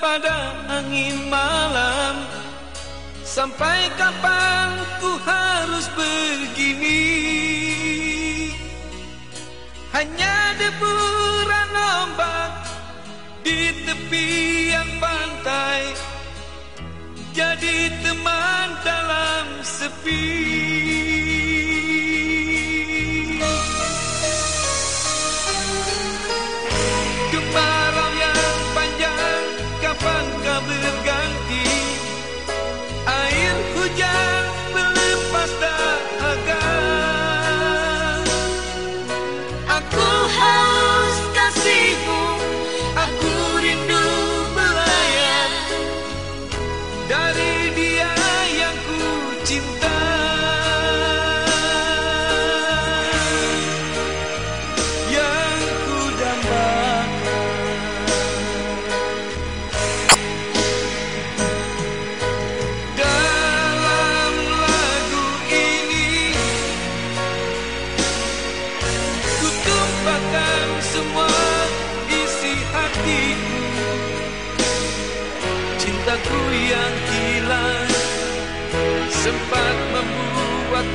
pada angin malam. Sampai kapan ku harus begini? Hanya deburan ombak di tepian pantai. Jadi teman dalam sepi Cintaku yang hilang Sempat membuat